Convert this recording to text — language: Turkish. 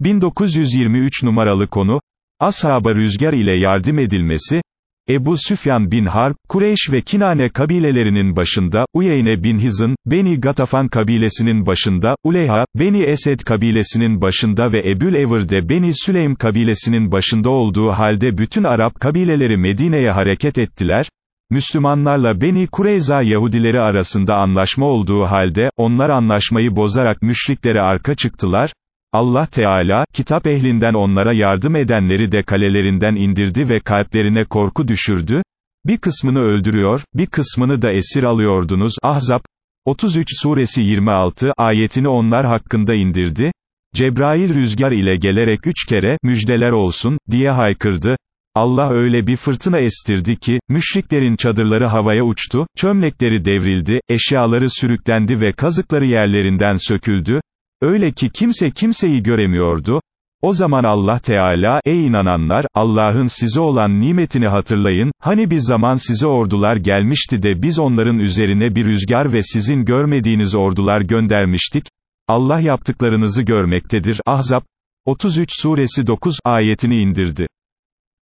1923 numaralı konu, Ashaba rüzgar ile yardım edilmesi, Ebu Süfyan bin Harp, Kureyş ve Kinane kabilelerinin başında, Uyeyne bin Hizın, Beni Gatafan kabilesinin başında, Uleyha, Beni Esed kabilesinin başında ve Ebül Evr de Beni Süleym kabilesinin başında olduğu halde bütün Arap kabileleri Medine'ye hareket ettiler, Müslümanlarla Beni Kureyza Yahudileri arasında anlaşma olduğu halde, onlar anlaşmayı bozarak müşriklere arka çıktılar, Allah Teala, kitap ehlinden onlara yardım edenleri de kalelerinden indirdi ve kalplerine korku düşürdü, bir kısmını öldürüyor, bir kısmını da esir alıyordunuz, Ahzab, 33 suresi 26 ayetini onlar hakkında indirdi, Cebrail rüzgar ile gelerek üç kere, müjdeler olsun, diye haykırdı, Allah öyle bir fırtına estirdi ki, müşriklerin çadırları havaya uçtu, çömlekleri devrildi, eşyaları sürüklendi ve kazıkları yerlerinden söküldü, öyle ki kimse kimseyi göremiyordu, o zaman Allah Teala, ey inananlar, Allah'ın size olan nimetini hatırlayın, hani bir zaman size ordular gelmişti de biz onların üzerine bir rüzgar ve sizin görmediğiniz ordular göndermiştik, Allah yaptıklarınızı görmektedir, Ahzab, 33 suresi 9 ayetini indirdi.